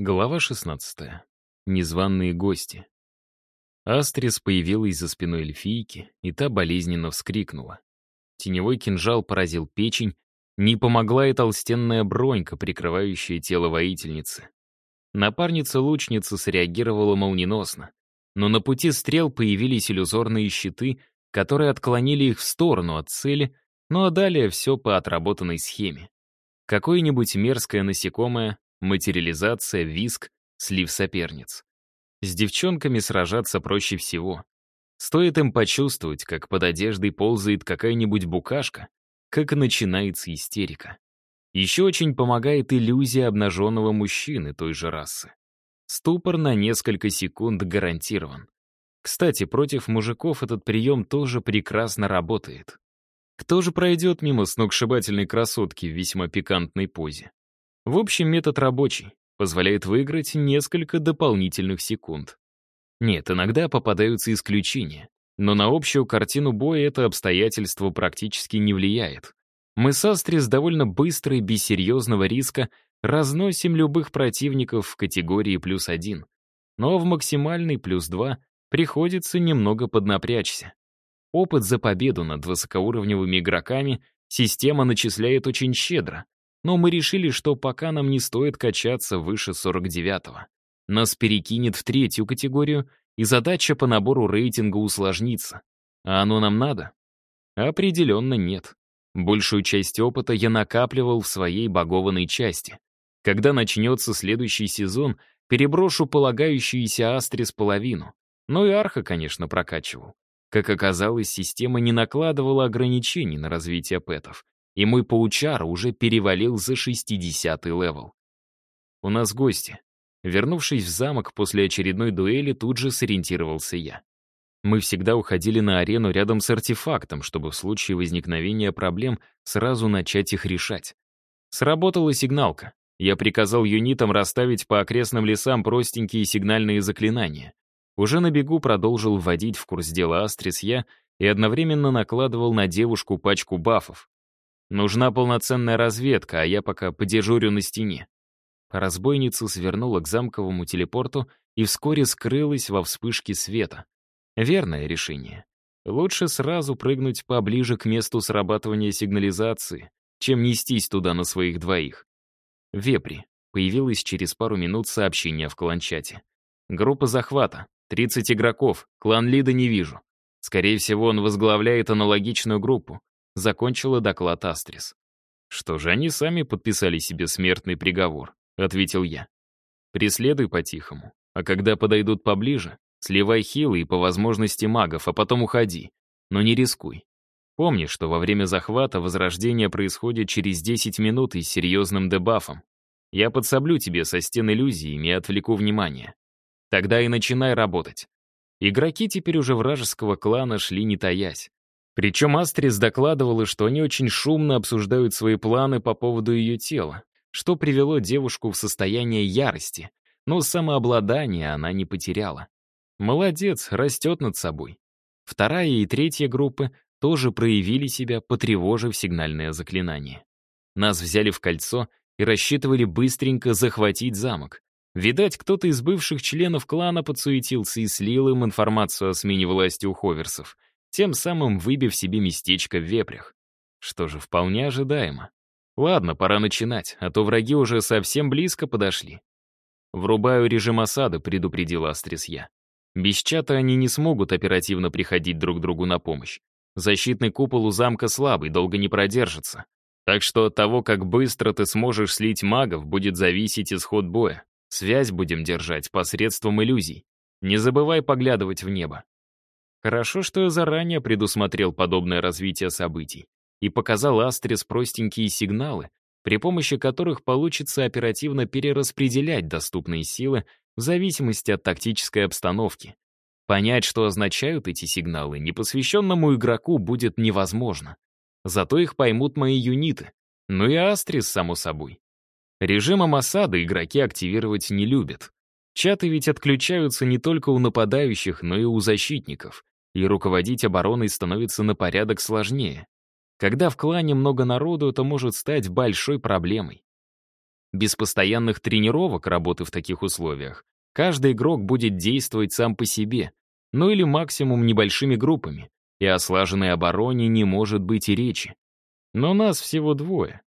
Глава 16. Незваные гости. Астрис появилась за спиной эльфийки, и та болезненно вскрикнула. Теневой кинжал поразил печень, не помогла и толстенная бронька, прикрывающая тело воительницы. Напарница-лучница среагировала молниеносно, но на пути стрел появились иллюзорные щиты, которые отклонили их в сторону от цели, ну а далее все по отработанной схеме. Какое-нибудь мерзкое насекомое материализация, виск, слив соперниц. С девчонками сражаться проще всего. Стоит им почувствовать, как под одеждой ползает какая-нибудь букашка, как начинается истерика. Еще очень помогает иллюзия обнаженного мужчины той же расы. Ступор на несколько секунд гарантирован. Кстати, против мужиков этот прием тоже прекрасно работает. Кто же пройдет мимо сногсшибательной красотки в весьма пикантной позе? В общем, метод рабочий, позволяет выиграть несколько дополнительных секунд. Нет, иногда попадаются исключения, но на общую картину боя это обстоятельство практически не влияет. Мы с Астрис довольно быстро и без серьезного риска разносим любых противников в категории плюс один. Но в максимальный плюс два приходится немного поднапрячься. Опыт за победу над высокоуровневыми игроками система начисляет очень щедро, но мы решили, что пока нам не стоит качаться выше 49-го. Нас перекинет в третью категорию, и задача по набору рейтинга усложнится. А оно нам надо? Определенно нет. Большую часть опыта я накапливал в своей багованной части. Когда начнется следующий сезон, переброшу полагающуюся Астрис половину. Ну и арха, конечно, прокачивал. Как оказалось, система не накладывала ограничений на развитие пэтов, и мой паучар уже перевалил за 60-й level. У нас гости. Вернувшись в замок после очередной дуэли, тут же сориентировался я. Мы всегда уходили на арену рядом с артефактом, чтобы в случае возникновения проблем сразу начать их решать. Сработала сигналка. Я приказал юнитам расставить по окрестным лесам простенькие сигнальные заклинания. Уже на бегу продолжил вводить в курс дела Астрис я и одновременно накладывал на девушку пачку бафов. Нужна полноценная разведка, а я пока подежурю на стене. Разбойница свернула к замковому телепорту и вскоре скрылась во вспышке света. Верное решение. Лучше сразу прыгнуть поближе к месту срабатывания сигнализации, чем нестись туда на своих двоих. Вепри. Появилось через пару минут сообщение в кланчате. Группа захвата. 30 игроков. Клан Лида не вижу. Скорее всего, он возглавляет аналогичную группу закончила доклад Астрис. «Что же, они сами подписали себе смертный приговор», — ответил я. «Преследуй по-тихому, а когда подойдут поближе, сливай хилы и по возможности магов, а потом уходи. Но не рискуй. Помни, что во время захвата возрождение происходит через 10 минут и с серьезным дебафом. Я подсоблю тебе со стен иллюзиями и отвлеку внимание. Тогда и начинай работать. Игроки теперь уже вражеского клана шли не таясь. Причем Астрис докладывала, что они очень шумно обсуждают свои планы по поводу ее тела, что привело девушку в состояние ярости, но самообладание она не потеряла. Молодец, растет над собой. Вторая и третья группы тоже проявили себя, потревожив сигнальное заклинание. Нас взяли в кольцо и рассчитывали быстренько захватить замок. Видать, кто-то из бывших членов клана подсуетился и слил им информацию о смене власти у ховерсов — тем самым выбив себе местечко в вепрях. Что же, вполне ожидаемо. Ладно, пора начинать, а то враги уже совсем близко подошли. «Врубаю режим осады», — предупредил Астрис я. «Без чата они не смогут оперативно приходить друг другу на помощь. Защитный купол у замка слабый, долго не продержится. Так что от того, как быстро ты сможешь слить магов, будет зависеть исход боя. Связь будем держать посредством иллюзий. Не забывай поглядывать в небо. Хорошо, что я заранее предусмотрел подобное развитие событий и показал Астрис простенькие сигналы, при помощи которых получится оперативно перераспределять доступные силы в зависимости от тактической обстановки. Понять, что означают эти сигналы, непосвященному игроку будет невозможно. Зато их поймут мои юниты. Ну и Астрис, само собой. Режимом осады игроки активировать не любят. Чаты ведь отключаются не только у нападающих, но и у защитников и руководить обороной становится на порядок сложнее. Когда в клане много народу, это может стать большой проблемой. Без постоянных тренировок работы в таких условиях каждый игрок будет действовать сам по себе, ну или максимум небольшими группами, и о слаженной обороне не может быть и речи. Но нас всего двое.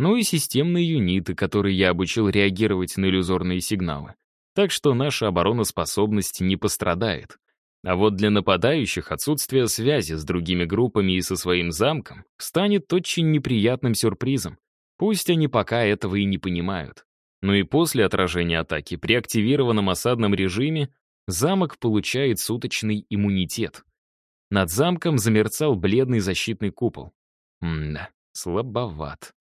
Ну и системные юниты, которые я обучил реагировать на иллюзорные сигналы. Так что наша обороноспособность не пострадает. А вот для нападающих отсутствие связи с другими группами и со своим замком станет очень неприятным сюрпризом. Пусть они пока этого и не понимают. Но и после отражения атаки при активированном осадном режиме замок получает суточный иммунитет. Над замком замерцал бледный защитный купол. Мда, слабоват.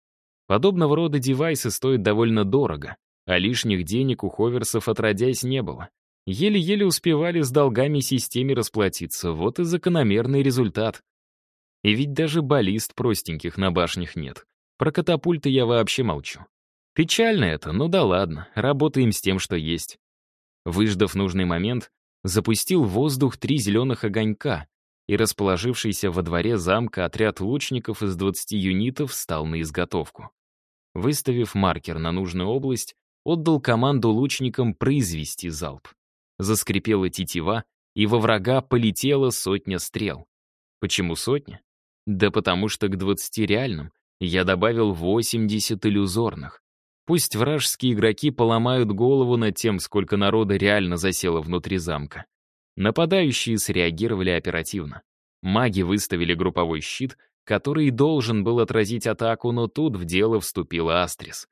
Подобного рода девайсы стоят довольно дорого, а лишних денег у ховерсов отродясь не было. Еле-еле успевали с долгами системе расплатиться, вот и закономерный результат. И ведь даже баллист простеньких на башнях нет. Про катапульты я вообще молчу. Печально это, ну да ладно, работаем с тем, что есть. Выждав нужный момент, запустил в воздух три зеленых огонька, и расположившийся во дворе замка отряд лучников из 20 юнитов стал на изготовку. Выставив маркер на нужную область, отдал команду лучникам произвести залп. Заскрипела тетива, и во врага полетела сотня стрел. Почему сотня? Да потому что к 20 реальным я добавил 80 иллюзорных. Пусть вражеские игроки поломают голову над тем, сколько народа реально засело внутри замка. Нападающие среагировали оперативно. Маги выставили групповой щит, который должен был отразить атаку, но тут в дело вступила Астрис.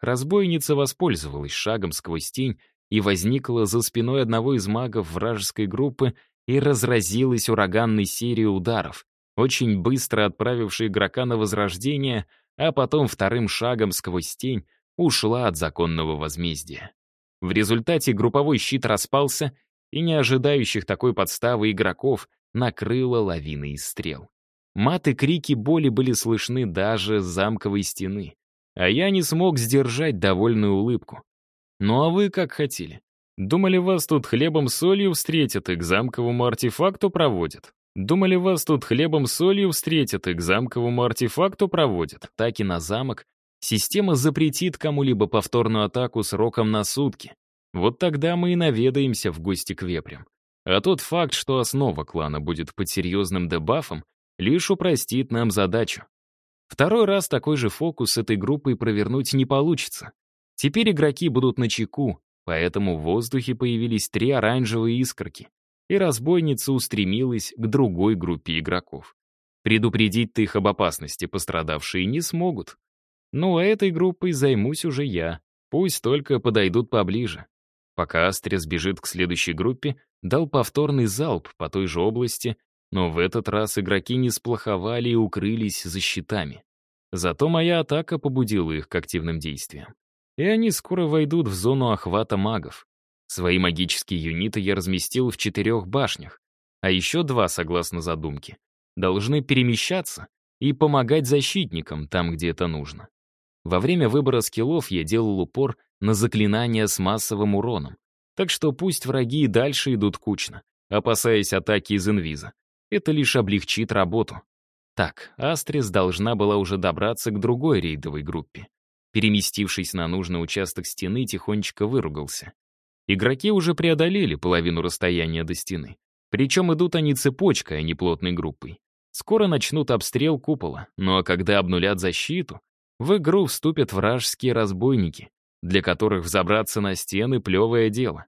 Разбойница воспользовалась шагом сквозь тень и возникла за спиной одного из магов вражеской группы и разразилась ураганной серией ударов, очень быстро отправившей игрока на возрождение, а потом вторым шагом сквозь тень ушла от законного возмездия. В результате групповой щит распался, и не ожидающих такой подставы игроков накрыло лавиной из стрел. Маты крики боли были слышны даже с замковой стены, а я не смог сдержать довольную улыбку. Ну а вы как хотели? Думали, вас тут хлебом-солью встретят и к замковому артефакту проводят? Думали, вас тут хлебом-солью встретят и к замковому артефакту проводят? Атаки на замок система запретит кому-либо повторную атаку сроком на сутки. Вот тогда мы и наведаемся в гости к вепрям. А тот факт, что основа клана будет под серьезным дебафом, лишь упростит нам задачу. Второй раз такой же фокус с этой группой провернуть не получится. Теперь игроки будут на чеку, поэтому в воздухе появились три оранжевые искорки, и разбойница устремилась к другой группе игроков. Предупредить-то их об опасности пострадавшие не смогут. Ну а этой группой займусь уже я, пусть только подойдут поближе. Пока Астрис бежит к следующей группе, дал повторный залп по той же области, но в этот раз игроки не сплоховали и укрылись за щитами. Зато моя атака побудила их к активным действиям и они скоро войдут в зону охвата магов. Свои магические юниты я разместил в четырех башнях, а еще два, согласно задумке, должны перемещаться и помогать защитникам там, где это нужно. Во время выбора скиллов я делал упор на заклинания с массовым уроном, так что пусть враги и дальше идут кучно, опасаясь атаки из инвиза. Это лишь облегчит работу. Так, Астрис должна была уже добраться к другой рейдовой группе. Переместившись на нужный участок стены, тихонечко выругался. Игроки уже преодолели половину расстояния до стены. Причем идут они цепочкой, а не плотной группой. Скоро начнут обстрел купола, ну а когда обнулят защиту, в игру вступят вражеские разбойники, для которых взобраться на стены — плевое дело.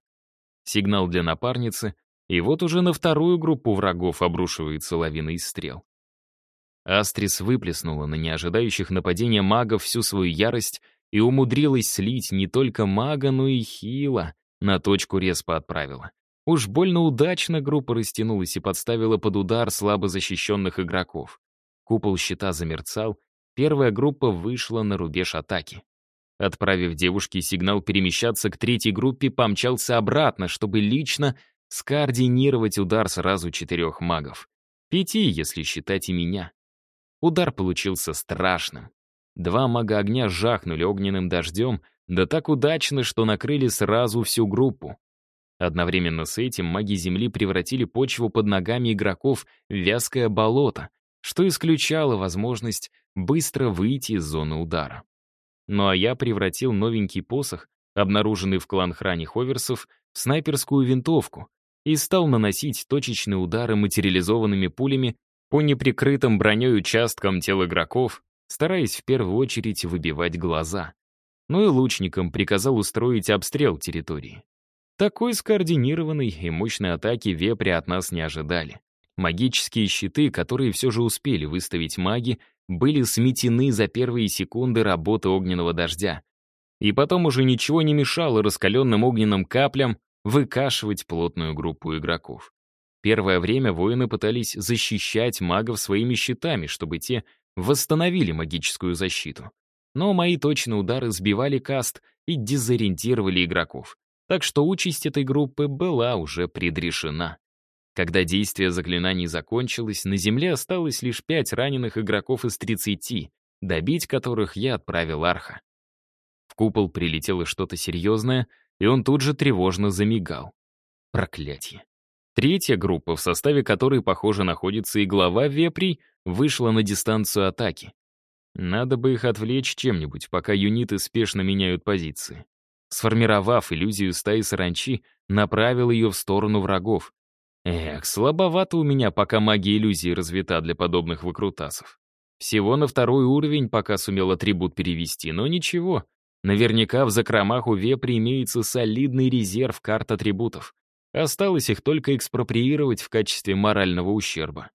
Сигнал для напарницы, и вот уже на вторую группу врагов обрушивается лавина из стрел. Астрис выплеснула на неожидающих нападения магов всю свою ярость и умудрилась слить не только мага, но и хила. На точку респа отправила. Уж больно удачно группа растянулась и подставила под удар слабо защищенных игроков. Купол щита замерцал, первая группа вышла на рубеж атаки. Отправив девушке сигнал перемещаться к третьей группе, помчался обратно, чтобы лично скоординировать удар сразу четырех магов. Пяти, если считать и меня. Удар получился страшным. Два мага огня жахнули огненным дождем, да так удачно, что накрыли сразу всю группу. Одновременно с этим маги Земли превратили почву под ногами игроков в вязкое болото, что исключало возможность быстро выйти из зоны удара. Ну а я превратил новенький посох, обнаруженный в клан-хране Ховерсов, в снайперскую винтовку и стал наносить точечные удары материализованными пулями по неприкрытым броней участкам тел игроков, стараясь в первую очередь выбивать глаза. Ну и лучникам приказал устроить обстрел территории. Такой скоординированной и мощной атаки вепри от нас не ожидали. Магические щиты, которые все же успели выставить маги, были сметены за первые секунды работы огненного дождя. И потом уже ничего не мешало раскаленным огненным каплям выкашивать плотную группу игроков. Первое время воины пытались защищать магов своими щитами, чтобы те восстановили магическую защиту. Но мои точные удары сбивали каст и дезориентировали игроков. Так что участь этой группы была уже предрешена. Когда действие заклинаний закончилось, на земле осталось лишь пять раненых игроков из 30, добить которых я отправил Арха. В купол прилетело что-то серьезное, и он тут же тревожно замигал. Проклятье. Третья группа, в составе которой, похоже, находится и глава вепрей, вышла на дистанцию атаки. Надо бы их отвлечь чем-нибудь, пока юниты спешно меняют позиции. Сформировав иллюзию стаи саранчи, направил ее в сторону врагов. Эх, слабовато у меня, пока магия иллюзии развита для подобных выкрутасов. Всего на второй уровень пока сумел атрибут перевести, но ничего. Наверняка в закромах у вепри имеется солидный резерв карт атрибутов. Осталось их только экспроприировать в качестве морального ущерба.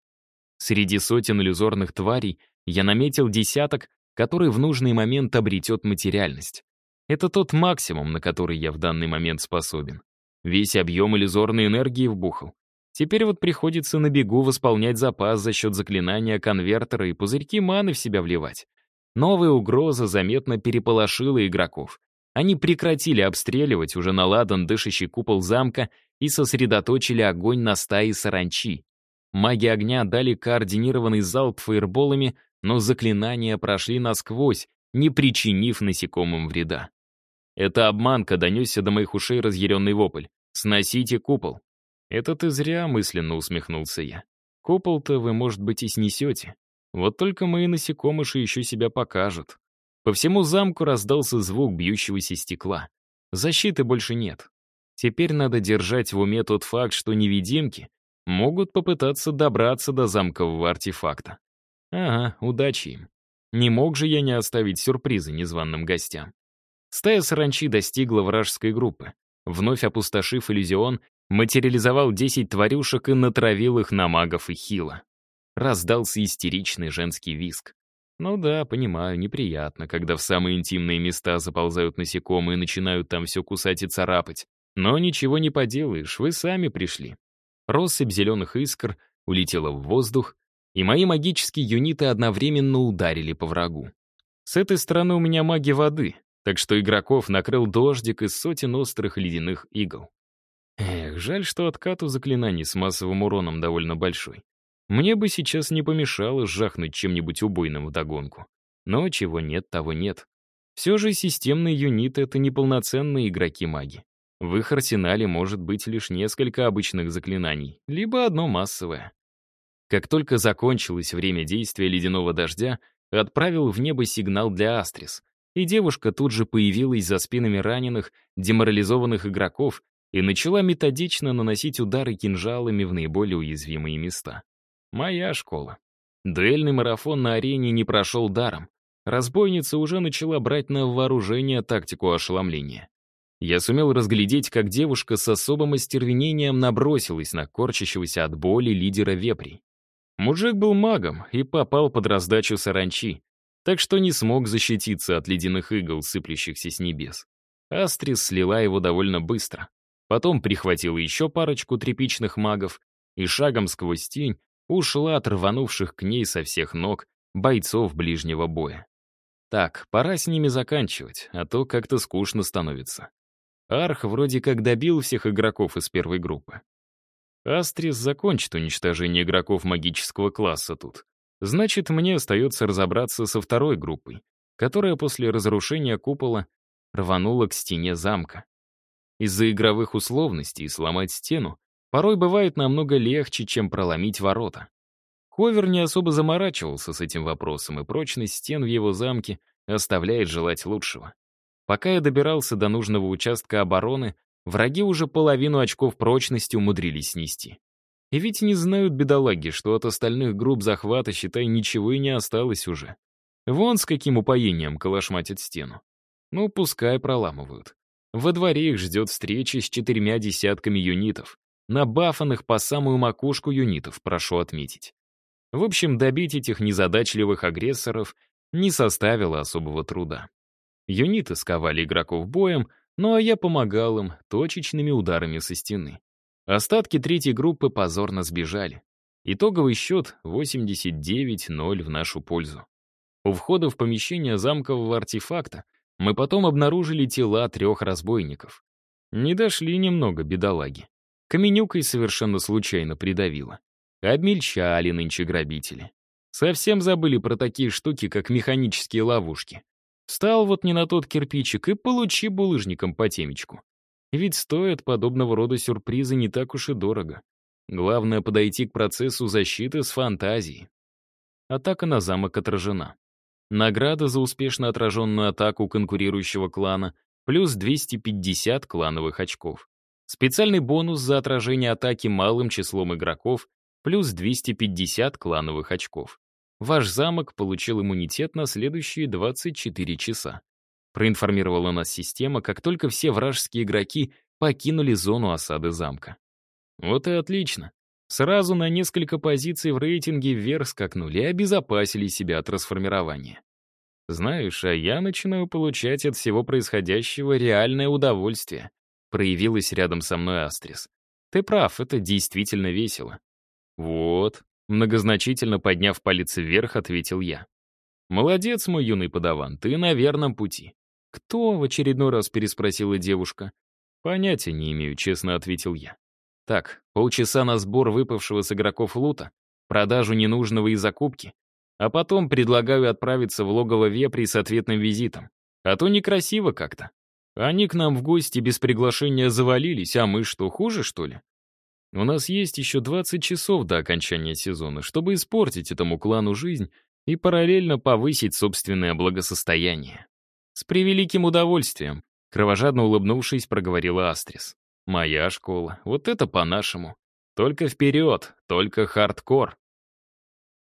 Среди сотен иллюзорных тварей я наметил десяток, который в нужный момент обретет материальность. Это тот максимум, на который я в данный момент способен. Весь объем иллюзорной энергии вбухал. Теперь вот приходится на бегу восполнять запас за счет заклинания конвертера и пузырьки маны в себя вливать. Новая угроза заметно переполошила игроков. Они прекратили обстреливать уже наладан дышащий купол замка и сосредоточили огонь на стае саранчи. Маги огня дали координированный залп фаерболами, но заклинания прошли насквозь, не причинив насекомым вреда. Это обманка донесся до моих ушей разъяренный вопль. «Сносите купол!» «Это ты зря», — мысленно усмехнулся я. «Купол-то вы, может быть, и снесете. Вот только мои насекомыши еще себя покажут». По всему замку раздался звук бьющегося стекла. Защиты больше нет. Теперь надо держать в уме тот факт, что невидимки могут попытаться добраться до замкового артефакта. Ага, удачи им. Не мог же я не оставить сюрпризы незваным гостям. Стая саранчи достигла вражеской группы. Вновь опустошив иллюзион, материализовал 10 тварюшек и натравил их на магов и хила. Раздался истеричный женский виск. Ну да, понимаю, неприятно, когда в самые интимные места заползают насекомые и начинают там все кусать и царапать. Но ничего не поделаешь, вы сами пришли. Россыпь зеленых искр улетела в воздух, и мои магические юниты одновременно ударили по врагу. С этой стороны у меня маги воды, так что игроков накрыл дождик из сотен острых ледяных игл. Эх, жаль, что откат у заклинаний с массовым уроном довольно большой. Мне бы сейчас не помешало сжахнуть чем-нибудь убойным вдогонку. Но чего нет, того нет. Все же системные юниты — это неполноценные игроки-маги. В их арсенале может быть лишь несколько обычных заклинаний, либо одно массовое. Как только закончилось время действия ледяного дождя, отправил в небо сигнал для Астрис, и девушка тут же появилась за спинами раненых, деморализованных игроков и начала методично наносить удары кинжалами в наиболее уязвимые места. Моя школа. Дуэльный марафон на арене не прошел даром. Разбойница уже начала брать на вооружение тактику ошеломления. Я сумел разглядеть, как девушка с особым остервенением набросилась на корчащегося от боли лидера вепрей. Мужик был магом и попал под раздачу саранчи, так что не смог защититься от ледяных игл, сыплющихся с небес. Астрис слила его довольно быстро. Потом прихватила еще парочку тряпичных магов и шагом сквозь тень ушла от рванувших к ней со всех ног бойцов ближнего боя. Так, пора с ними заканчивать, а то как-то скучно становится. Арх вроде как добил всех игроков из первой группы. Астрис закончит уничтожение игроков магического класса тут. Значит, мне остается разобраться со второй группой, которая после разрушения купола рванула к стене замка. Из-за игровых условностей сломать стену порой бывает намного легче, чем проломить ворота. Ховер не особо заморачивался с этим вопросом, и прочность стен в его замке оставляет желать лучшего. Пока я добирался до нужного участка обороны, враги уже половину очков прочности умудрились снести. И ведь не знают бедолаги, что от остальных групп захвата, считай, ничего и не осталось уже. Вон с каким упоением калашматят стену. Ну, пускай проламывают. Во дворе их ждет встреча с четырьмя десятками юнитов. Набафанных по самую макушку юнитов, прошу отметить. В общем, добить этих незадачливых агрессоров не составило особого труда. Юниты сковали игроков боем, ну а я помогал им точечными ударами со стены. Остатки третьей группы позорно сбежали. Итоговый счет 89-0 в нашу пользу. У входа в помещение замкового артефакта мы потом обнаружили тела трех разбойников. Не дошли немного, бедолаги. Каменюкой совершенно случайно придавило. Обмельчали нынче грабители. Совсем забыли про такие штуки, как механические ловушки. Встал вот не на тот кирпичик и получи булыжником по темечку. Ведь стоят подобного рода сюрпризы не так уж и дорого. Главное — подойти к процессу защиты с фантазией. Атака на замок отражена. Награда за успешно отраженную атаку конкурирующего клана плюс 250 клановых очков. Специальный бонус за отражение атаки малым числом игроков плюс 250 клановых очков. Ваш замок получил иммунитет на следующие 24 часа. Проинформировала нас система, как только все вражеские игроки покинули зону осады замка. Вот и отлично. Сразу на несколько позиций в рейтинге вверх скакнули и обезопасили себя от трансформирования. Знаешь, а я начинаю получать от всего происходящего реальное удовольствие. Проявилась рядом со мной Астрис. Ты прав, это действительно весело. Вот, многозначительно подняв палец вверх, ответил я. Молодец, мой юный подаван, ты на верном пути. «Кто?» — в очередной раз переспросила девушка. «Понятия не имею», — честно ответил я. «Так, полчаса на сбор выпавшего с игроков лута, продажу ненужного и закупки, а потом предлагаю отправиться в логово Вепри с ответным визитом. А то некрасиво как-то. Они к нам в гости без приглашения завалились, а мы что, хуже, что ли? У нас есть еще 20 часов до окончания сезона, чтобы испортить этому клану жизнь и параллельно повысить собственное благосостояние. «С превеликим удовольствием», — кровожадно улыбнувшись, проговорила Астрис. «Моя школа. Вот это по-нашему. Только вперед, только хардкор».